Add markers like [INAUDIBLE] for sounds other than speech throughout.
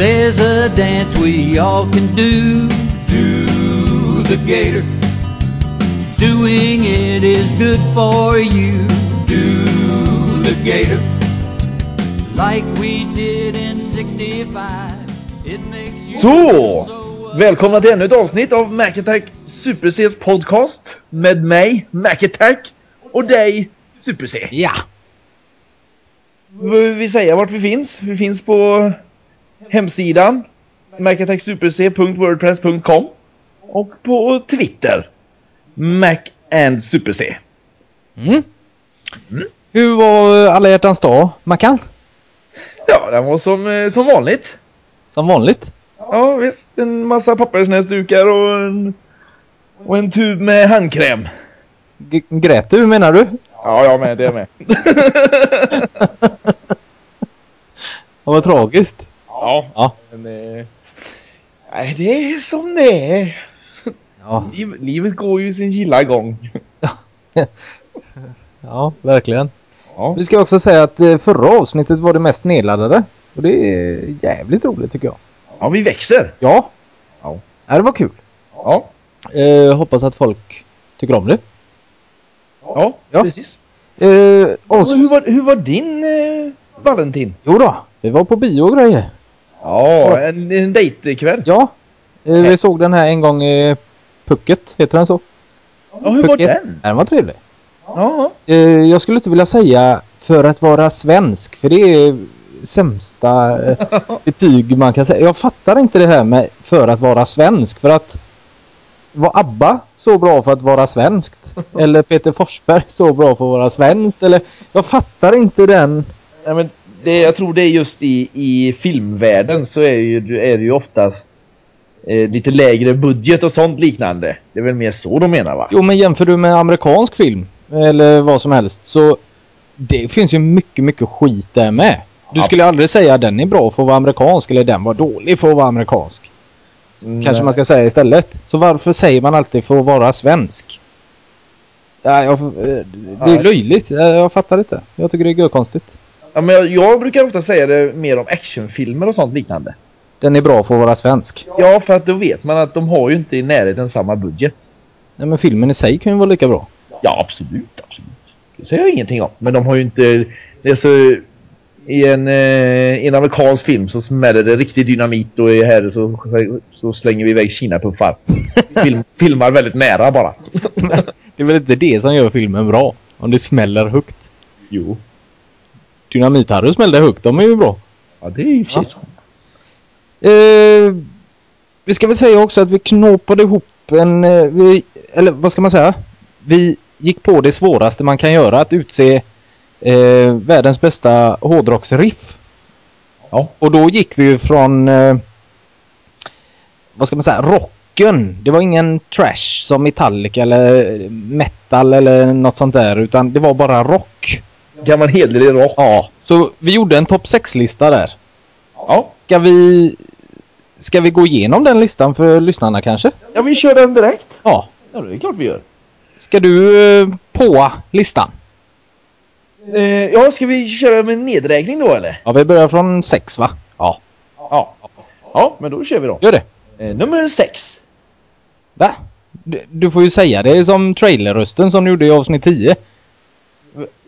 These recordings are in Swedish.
There's a dance we all can do. Do the gator. Doing it is good for you. Do the gator. Like we did in 65. It makes you Så! so Välkomna till ännu ett avsnitt av Mac Attack Super C's podcast. Med mig, Mac Attack, och dig, Super C. Ja! Vad vi säga vart vi finns? Vi finns på hemsidan macattacksuperc.wordpress.com och på Twitter Mac and Super C. Mm. Hur var alla hjärtans dag, Mackan? Ja, den var som, eh, som vanligt. Som vanligt? Ja, visst. En massa pappersnäsdukar och en, och en tub med handkräm. G- grät du menar du? Ja, jag med. Det är med. [LAUGHS] Vad tragiskt. Ja. Ja. Men, eh, nej, det är som det är. Ja, [LAUGHS] Liv, livet går ju sin gilla gång. [LAUGHS] ja verkligen. Ja. Vi ska också säga att eh, förra avsnittet var det mest nedladdade. Och det är jävligt roligt tycker jag. ja, vi växer. Ja. Ja. Det var kul. Ja, Eh, hoppas att folk tycker om det. ja, Ja. precis. Eh, hur, var, hur var din eh, Valentin? Jo då, vi var på bio och grejer. Ja, en, en dejtkväll. Ja. Eh, vi såg den här en gång i Pucket, heter den så? Ja, hur var Pucket. den? Ja, Den var trevlig. Ja, Eh, jag skulle inte vilja säga för att vara svensk, för det är sämsta eh, betyg man kan säga. Jag fattar inte det här med för att vara svensk, för att var ABBA så bra för att vara svenskt? [LAUGHS] Eller Peter Forsberg så bra för att vara svenskt? Eller jag fattar inte den. ja men det, jag tror det är just i, i filmvärlden så är, ju, är det ju oftast eh, lite lägre budget och sånt liknande. Det är väl mer så de menar va? Jo men jämför du med amerikansk film eller vad som helst så det finns ju mycket, mycket skit där med. Du skulle aldrig säga den är bra för att vara amerikansk eller den var dålig för att vara amerikansk. Kanske man ska säga istället. Så varför säger man alltid för att vara svensk? Ja, jag, eh, det är löjligt. Jag, jag fattar inte. Jag tycker det är görkonstigt. Ja, men jag, brukar ofta säga det mer om actionfilmer och sånt liknande. Den är bra för att vara svensk. Ja, för att då vet man att de har ju inte i närheten samma budget. Nej, men filmen i sig kan ju vara lika bra. Ja, absolut, absolut. Det säger jag ingenting om. Men de har ju inte... Det är så... I en, eh, en amerikansk film så smäller det riktig dynamit och i här så, så slänger vi iväg kinapuffar. [LAUGHS] Film, filmar väldigt nära bara. [LAUGHS] Det är väl inte det som gör filmen bra. Om det smäller högt. Jo. Dynamit-Harry smällde högt. De är ju bra. Ja, det är ju precis sant. Eh, vi ska väl säga också att vi knåpade ihop en... Eh, vi, eller vad ska man säga? Vi gick på det svåraste man kan göra. Att utse eh, världens bästa hårdrocksriff. Ja. Och då gick vi ju från... Eh, vad ska man säga? Rocken. Det var ingen trash som Metallica eller metal eller något sånt där. Utan det var bara rock. Gammal hederlig rock. Ja. Så vi gjorde en topp 6-lista där. Ja. Ska vi... Ska vi gå igenom den listan för lyssnarna kanske? ja, vi kör den direkt. Ja. Ja, det är klart vi gör. Ska du eh, på listan? Eh, ja, ska vi köra med nedräkning då eller? Ja, vi börjar från sex va? Ja. Ja. Ja, men då kör vi då. Gör det. Eh, nummer sex. Va? Du, du får ju säga det som trailerrösten som du gjorde i avsnitt 10.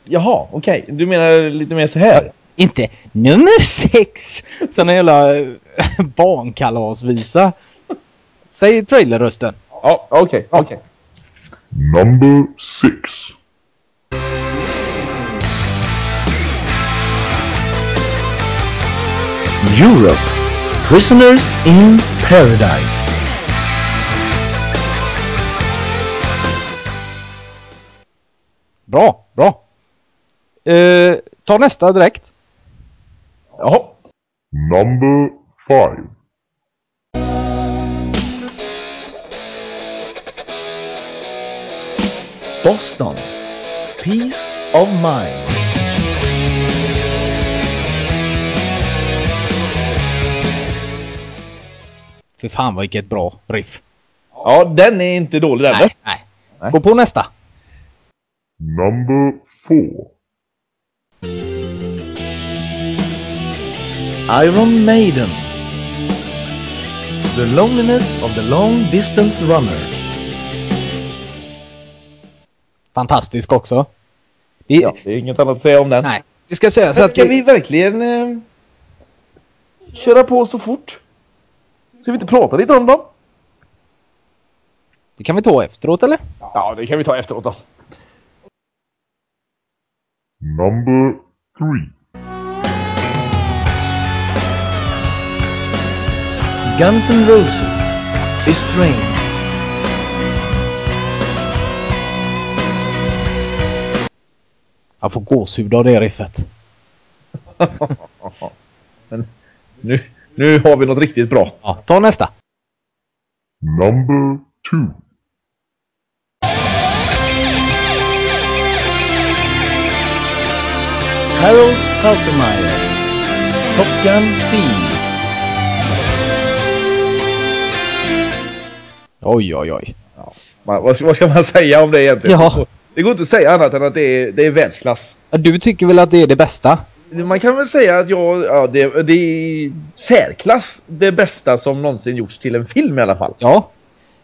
Jaha, okej. Du menar lite mer så här? Inte nummer sex! Sån en jävla eh, [LAUGHS] barnkalasvisa. Säg trailerrösten. Ja, okej, okej. Number six. Europe. Prisoners in Paradise. Bra. Eh, ta nästa direkt. Jaha. Number five. Boston. Peace of Mind. Fy fan vilket bra riff. Ja, den är inte dålig den. Nej, nej. Nej. Gå på nästa. Number four. Iron Maiden. The Loneliness of the Long Distance Runner. Fantastisk också. Det, Ja, det är inget annat att säga om den. Nej, det ska sägas Men att ska vi, vi verkligen eh, köra på så fort? Ska vi inte prata lite om dem? det kan vi ta efteråt eller? Ja, det kan vi ta efteråt då. Number 3. Guns N' Roses. Estranged. Jag får gåshud av det riffet. [LAUGHS] Men nu, nu har vi något riktigt bra. Ja, ta nästa. Number 2. Harold Faltermeyer. Top Gun Theme. Oj, oj, oj. Man, vad, vad ska man [LAUGHS] säga om det egentligen? Ja. Det går inte att säga annat än att det är, det är världsklass. Ja, Du tycker väl att det är det bästa? Man kan väl säga att jag, ja, det, det är särklass det bästa som någonsin gjorts till en film i alla fall. Ja.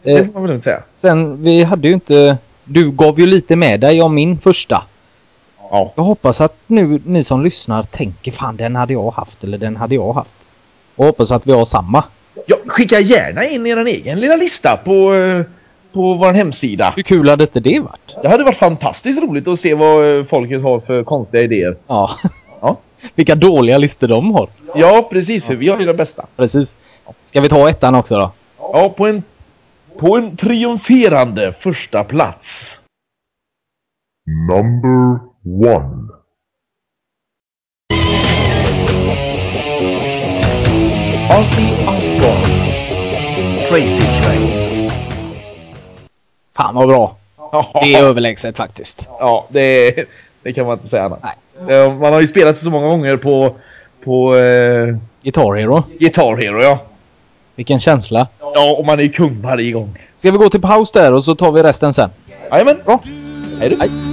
Det Eh, får man väl inte säga. sen, vi hade ju inte... Du gav ju lite med dig om min första. Ja. Jag hoppas att nu ni som lyssnar tänker fan den hade jag haft eller den hade jag haft. Och hoppas att vi har samma. Ja. Skicka gärna in er egen lilla lista på, eh, på vår hemsida. Hur kul hade inte det varit? Det hade varit fantastiskt roligt att se vad eh, folket har för konstiga idéer. Ja. [LAUGHS] Ja. Vilka dåliga listor de har. Ja, precis. För vi har ju den bästa. Precis. Ska vi ta ettan också då? Ja, på en, på en triumferande första plats. Number 1. Ozzy Osbourne. Crazy Train. Fan vad bra. Det är överlägset faktiskt. Ja, det, det kan man inte säga annat. Nej. Man har ju spelat så många gånger på, på eh, Guitar Hero. Guitar Hero, ja. Vilken känsla. Ja, och man är ju kung varje gång. Ska vi gå till paus där och så tar vi resten sen? Jajamän. Bra. Hej då. Hej.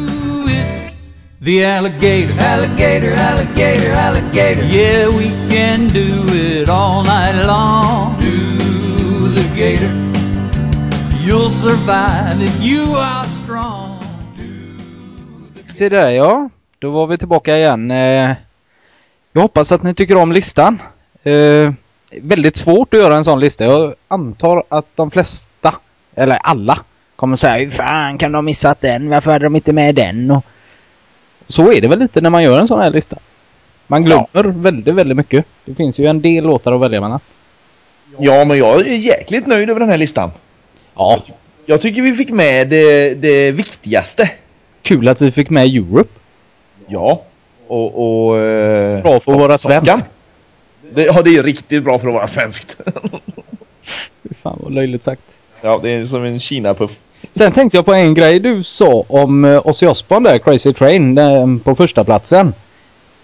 The alligator, alligator, alligator, alligator. Yeah, we can do it all night long. Do the gator. You'll survive if you are strong. Se där ja. Då var vi tillbaka igen. Eh, Jag hoppas att ni tycker om listan. Eh, Väldigt svårt att göra en sån lista. Jag antar att de flesta, eller alla, kommer säga hur fan kan de ha missat den? Varför hade de inte med den? Och så är det väl lite när man gör en sån här lista. Man glömmer väldigt, väldigt mycket. Det finns ju en del låtar att välja mellan. Ja, men jag är jäkligt nöjd över den här listan. Ja. Jag tycker vi fick med det, det viktigaste. Kul att vi fick med Europe. Ja. Och... och eh, Bra för att vara Top Gun. svensk. Det, ja, det är riktigt bra för att vara svenskt. [LAUGHS] Fy Fan vad löjligt sagt. ja, det är som en Kina-puff. Sen tänkte jag på en grej du sa om Ozzy Osbourne där, Crazy Train, eh, på första platsen.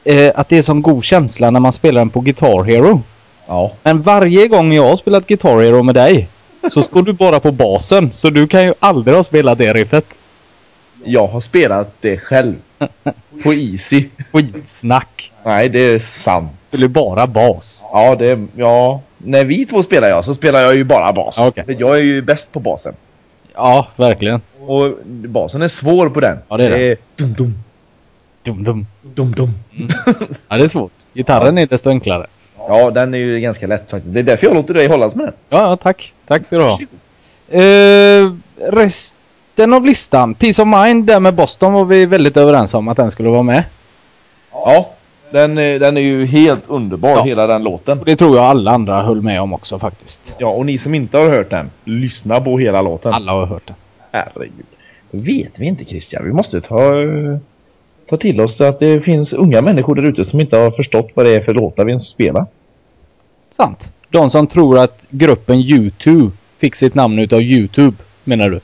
Eh, att det är sån god känsla när man spelar den på Guitar Hero. Ja. Men varje gång jag har spelat Guitar Hero med dig så står du bara på basen. Så du kan ju aldrig ha spelat det riffet. Jag har spelat det själv. På Easy. Skitsnack. Nej, det är sant. Spelar bara bas. Ja, det... Ja. När vi två spelar jag så spelar jag ju bara bas. För jag är ju bäst på basen. Ja, verkligen. Och basen är svår på den. Ja, det är det. dum, dum, Dum, dum. dum, dum. Ja, det är svårt. Gitarren är desto enklare. Ja, den är ju ganska lätt faktiskt. Det är därför jag låter dig hållas med den. Ja, ja, tack. Tack ska du ha. Eh, resten av listan. Peace of Mind där med Boston var vi väldigt överens om att den skulle vara med. Ja, den, är- den är ju helt underbar, Ja. hela den låten. Och det tror jag alla andra höll med om också faktiskt. Ja, och ni som inte har hört den, lyssna på hela låten. Alla har hört den. Herregud. Det vet vi inte Christian. Vi måste ta, eh, ta till oss att det finns unga människor där ute som inte har förstått vad det är för låtar vi spelar. Sant. De som tror att gruppen U2 fick sitt namn utav YouTube, menar du?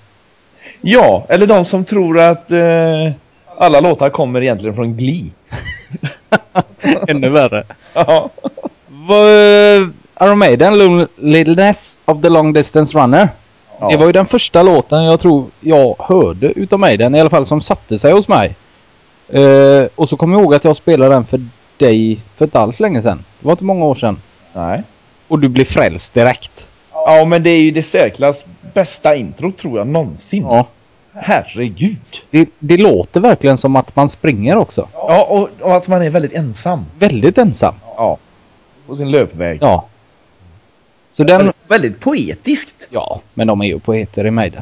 Ja, eller de som tror att eh, alla låtar kommer egentligen från Glee. [LAUGHS] [LAUGHS] Ännu värre. Ja. Vad- Iron Maiden, Loneliness of the Long Distance Runner. Ja. Det var ju den första låten jag tror jag hörde utav Maiden, i alla fall som satte sig hos mig. Eh, och så kommer jag ihåg att jag spelade den för dig för inte alls länge sedan. Det var inte många år sedan. Nej. Och du blev frälst direkt. Ja, men det är ju det särklass bästa intro tror jag någonsin. Ja. Herregud. Det, det låter verkligen som att man springer också. Ja, och, och att man är väldigt ensam. Väldigt ensam. Ja. På sin löpväg. Ja. Så den... Väldigt, väldigt poetiskt. Ja, men de är ju poeter i Maiden.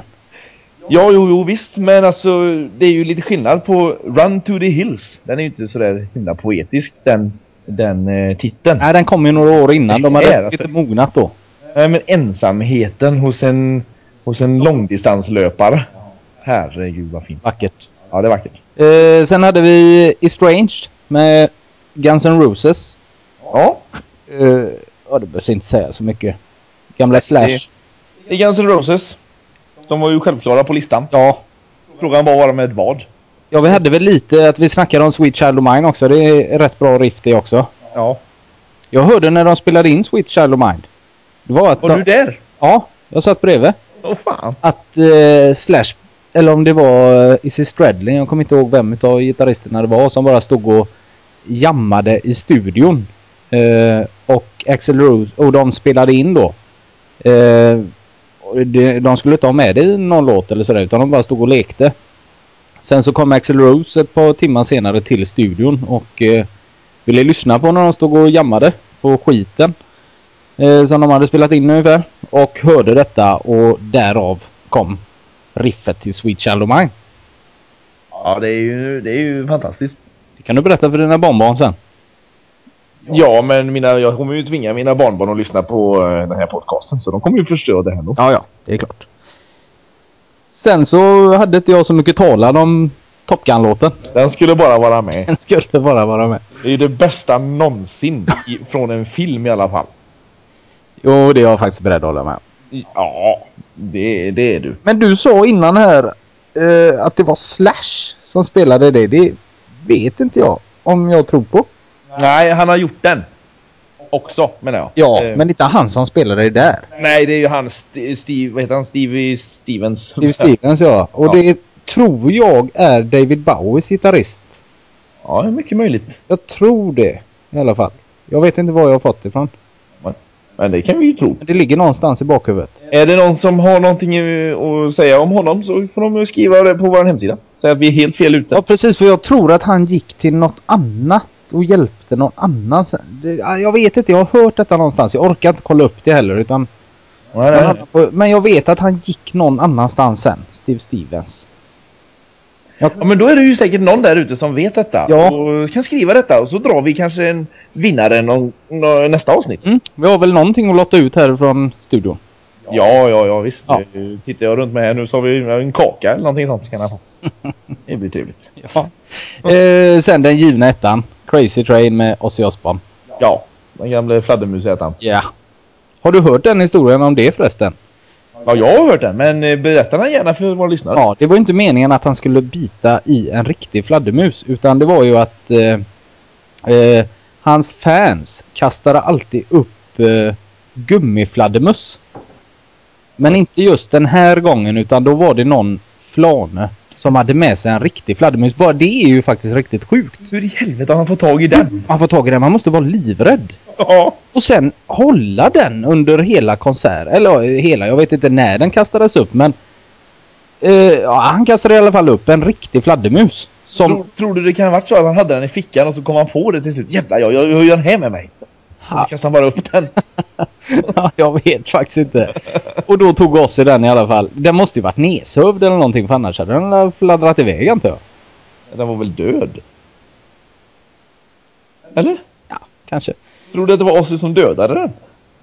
Ja, jo, jo, visst. Men alltså, det är ju lite skillnad på Run to the Hills. Den är ju inte sådär himla poetisk, den, den eh, titeln. Nej, den kom ju några år innan. De hade är alltså- lite mognat då. Nej, men ensamheten hos en, hos en långdistanslöpare. Herregud vad fint. Vackert. Ja, det är vackert. Eh, sen hade vi Estranged med Guns N' Roses. Ja, Eh, ja, det behövs inte säga så mycket. Gamla Slash. det är Guns N' Roses. De var ju självklara på listan. Ja. Frågan var bara med vad. Ja, vi hade väl lite att vi snackade om Sweet Child of Mine också. Det är rätt bra riff det också. Ja. Jag hörde när de spelade in Sweet Child of Mine. Det var att Var de, du där? Ja, jag satt bredvid. Åh fan. Att eh, Slash, eller om det var eh, Izzy Stradlin, jag kommer inte ihåg vem utav gitarristerna det var, som bara stod och jammade i studion. Eh, och Axel Rose, och de spelade in då. Eh, de, de skulle inte ha med det i någon låt eller sådär, utan de bara stod och lekte. Sen så kom Axel Rose ett par timmar senare till studion och eh, ville lyssna på när de stod och jammade på skiten. Eh, som de hade spelat in ungefär. Och hörde detta och därav kom riffet till Sweet Child of Mine. Ja, det är ju, det är ju fantastiskt. Det kan du berätta för dina barnbarn sen. Ja, men mina, jag kommer ju tvinga mina barnbarn att lyssna på eh, den här podcasten. Så de kommer ju förstå det här nog. Ja, ja. Det är klart. Sen så hade inte jag så mycket talan om Top Gun-låten. Den skulle bara vara med. Den skulle bara vara med. Det är ju det bästa någonsin i, från en film i alla fall. Jo, det är jag faktiskt beredd att hålla med om. Ja, det, det är du. Men du sa innan här eh, att det var Slash som spelade det. Det vet inte jag om jag tror på. Nej, han har gjort den. Också, menar jag. Ja, Eh, men inte han som spelade det där. Nej, det är ju han, St- Steve, vad heter han? Stevie Stevens. Steve Stevens ja. Och Ja. det tror jag är David Bowies gitarrist. Ja, det är mycket möjligt. Jag tror det i alla fall. Jag vet inte var jag har fått det ifrån. Men det kan vi ju tro. Det ligger någonstans i bakhuvudet. Är det någon som har någonting att säga om honom så får de skriva det på vår hemsida. Säga att vi är helt fel ute. Ja precis för jag tror att han gick till något annat och hjälpte någon annan. jag vet inte, jag har hört detta någonstans. Jag orkar inte kolla upp det heller utan Nej, nej, men jag vet att han gick någon annanstans sen. Steve Stevens. Ja, men då är det ju säkert någon där ute som vet detta. Ja. Och kan skriva detta och så drar vi kanske en vinnare någon, nå- nästa avsnitt. Mm. Vi har väl någonting att lotta ut här från studion. Ja, ja, ja visst. Ja. Eh, Tittar jag runt mig här nu så har vi en kaka eller någonting sånt. Kan jag få. [LAUGHS] Det blir trevligt. Ja. Eh, sen den givna ettan. Crazy Train med Ozzy Osbourne. Ja, den gamla fladdermusätaren. Ja. Har du hört den historien om det förresten? Ja, jag har hört den, men eh, berätta den gärna för våra lyssnare. Ja, det var inte meningen att han skulle bita i en riktig fladdermus. Utan det var ju att eh, eh, hans fans kastade alltid upp eh, gummifladdermus. Men inte just den här gången utan då var det någon flane som hade med sig en riktig fladdermus. Bara det är ju faktiskt riktigt sjukt. Hur i helvete har han fått tag i den? Man får tag i den, man måste vara livrädd. Ja. Och sen hålla den under hela konsert. Eller hela, jag vet inte när den kastades upp men eh, ja, han kastade i alla fall upp en riktig fladdermus. Som, Tror, tror du det kan ha varit så att han hade den i fickan och så kom han på det till slut? Jävlar, jag, jag, jag har ju den här med mig. Ha, kastade han bara upp den. [LAUGHS] ja, jag vet faktiskt inte. Och då tog oss i den i alla fall. Den måste ju varit nedsövd eller någonting för annars hade den fladdrat iväg antar jag. Den var väl död? Eller? Kanske. Tror du att det var Ozzy som dödade den?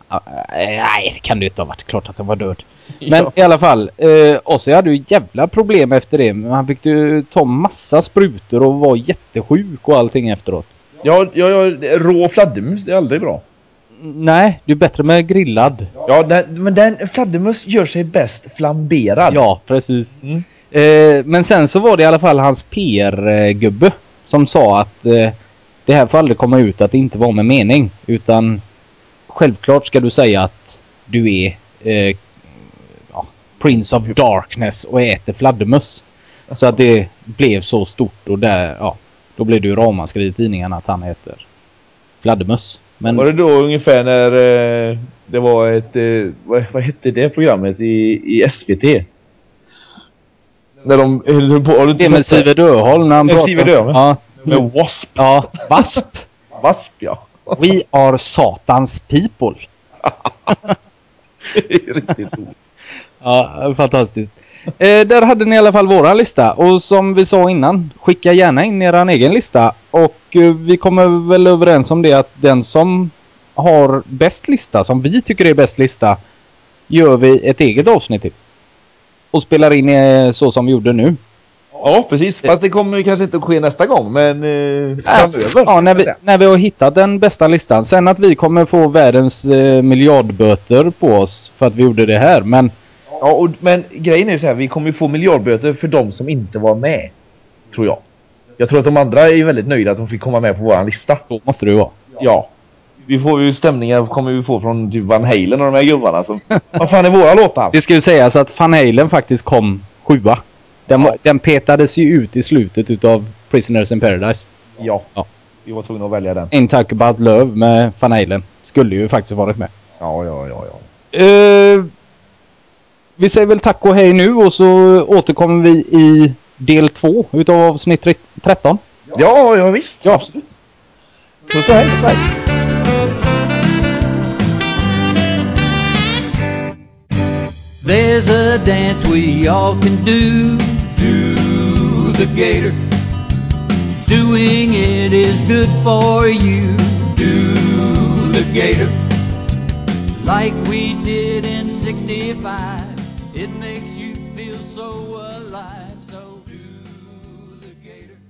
Ja, eh, nej, det kan det ju inte ha varit. Klart att den var död. [LAUGHS] Men Ja. i alla fall, eh, Ozzy hade ju jävla problem efter det. Han fick ju ta massa sprutor och var jättesjuk och allting efteråt. Ja, ja, ja, rå fladdermus, är aldrig bra. Nej, det är bättre med grillad. Ja, den, men den fladdermus gör sig bäst flamberad. Ja, precis. Mm. Eh, men sen så var det i alla fall hans PR-gubbe som sa att eh, det här får aldrig komma ut att det inte var med mening. Utan självklart ska du säga att du är eh, ja, Prince of Darkness och äter fladdermöss. Så att det blev så stort och där, ja, då blev det ju ramaskri i tidningarna att han äter fladdermöss. Men Var det då ungefär när eh, det var ett, eh, vad, vad hette det programmet i, i SVT? När de höll på, inte det med Sivert Öholm när han. Sivert Öholm, Ja. Med W.A.S.P. ja. Wasp. [LAUGHS] Wasp ja. We are Satans people. [LAUGHS] Riktigt roligt. Ja, fantastiskt. Eh, där hade ni i alla fall våran lista och som vi sa innan, skicka gärna in er egen lista och eh, vi kommer väl överens om det att den som har bäst lista, som vi tycker är bäst lista, gör vi ett eget avsnitt till. Och spelar in eh, så som vi gjorde nu. Ja precis, fast det kommer ju kanske inte att ske nästa gång men eh, framöver. Ja, när vi, när vi har hittat den bästa listan. Sen att vi kommer få världens eh, miljardböter på oss för att vi gjorde det här. Men Ja, och, men grejen är så här, vi kommer ju få miljardböter för de som inte var med. Tror jag. Jag tror att de andra är väldigt nöjda att de fick komma med på våran lista. så måste det ju vara. Ja. Vi får ju stämningar kommer vi få från typ Van Halen och de här gubbarna som... [LAUGHS] Vad fan är våra låtar? Det ska ju sägas att Van Halen faktiskt kom sjua. Den, var- den petades ju ut i slutet utav Prisoners in Paradise. Ja. Ja. Vi var tvungna att välja den. In Talk About Love med Van Halen. Skulle ju faktiskt varit med. Ja, ja, ja, ja. Eh, vi säger väl tack och hej nu och så återkommer vi i del två utav avsnitt tre- 13. Ja, ja visst. Ja, absolut. Puss och hej. hej. There's a dance we all can do, do the gator. Doing it is good for you, do the gator. Like we did in 65, it may